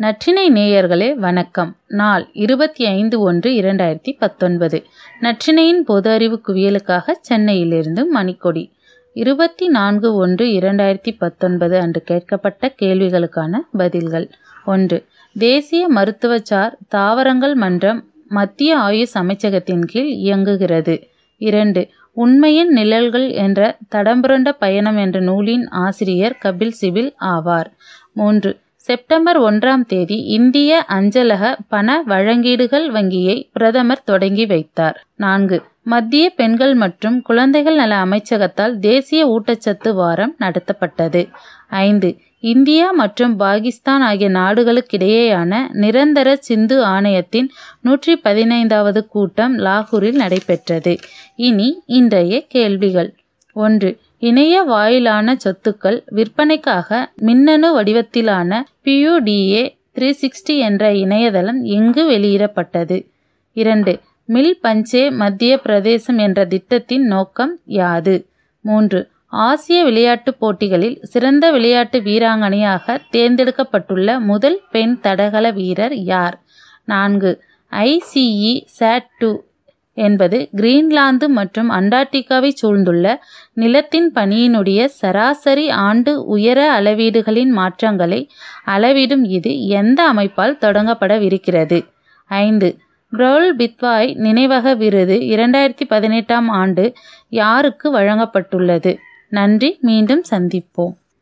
நற்றினை நேயர்களே வணக்கம். நாள் இருபத்தி ஐந்து ஒன்று இரண்டாயிரத்தி பத்தொன்பது. நற்றினையின் பொது அறிவு குவியலுக்காக சென்னையிலிருந்து மணிக்கொடி. இருபத்தி நான்கு ஒன்று இரண்டாயிரத்தி பத்தொன்பது அன்று கேட்கப்பட்ட கேள்விகளுக்கான பதில்கள். ஒன்று தேசிய மருத்துவச்சார் தாவரங்கள் மன்றம் மத்திய ஆயுஷ் அமைச்சகத்தின் கீழ் இயங்குகிறது. இரண்டு உண்மையின் நிழல்கள் என்ற தடம்புரண்ட பயணம் என்ற நூலின் ஆசிரியர் கபில் சிபில் ஆவார். மூன்று செப்டம்பர் ஒன்றாம் தேதி இந்திய அஞ்சலக பண வழங்கீடுகள் வங்கியை பிரதமர் தொடங்கி வைத்தார். நான்கு மத்திய பெண்கள் மற்றும் குழந்தைகள் நல அமைச்சகத்தால் தேசிய ஊட்டச்சத்து வாரம் நடத்தப்பட்டது. ஐந்து இந்தியா மற்றும் பாகிஸ்தான் ஆகிய நாடுகளுக்கிடையேயான நிரந்தர சிந்து ஆணையத்தின் நூற்றி பதினைந்தாவது கூட்டம் லாகூரில் நடைபெற்றது. இனி இன்றைய கேள்விகள். ஒன்று இணைய வாயிலான சொத்துக்கள் விற்பனைக்காக மின்னணு வடிவத்திலான பியூடிஏ த்ரீ சிக்ஸ்டி என்ற இணையதளம் எங்கு வெளியிடப்பட்டது. இரண்டு மில் பஞ்சே மத்திய பிரதேசம் என்ற திட்டத்தின் நோக்கம் யாது? மூன்று ஆசிய விளையாட்டுப் போட்டிகளில் சிறந்த விளையாட்டு வீராங்கனையாக தேர்ந்தெடுக்கப்பட்டுள்ள முதல் பெண் தடகள வீரர் யார்? நான்கு ஐசிஇ சாட் டூ என்பது கிரீன்லாந்து மற்றும் அண்டார்டிகாவை சூழ்ந்துள்ள நிலத்தின் பனியினுடைய சராசரி ஆண்டு உயர அளவீடுகளின் மாற்றங்களை அளவிடும் இது எந்த அமைப்பால் தொடங்கப்படவிருக்கிறது? ஐந்து. ப்ரோல் பித்வாய் நினைவக விருது இரண்டாயிரத்தி பதினெட்டாம் ஆண்டு யாருக்கு வழங்கப்பட்டுள்ளது? நன்றி. மீண்டும் சந்திப்போம்.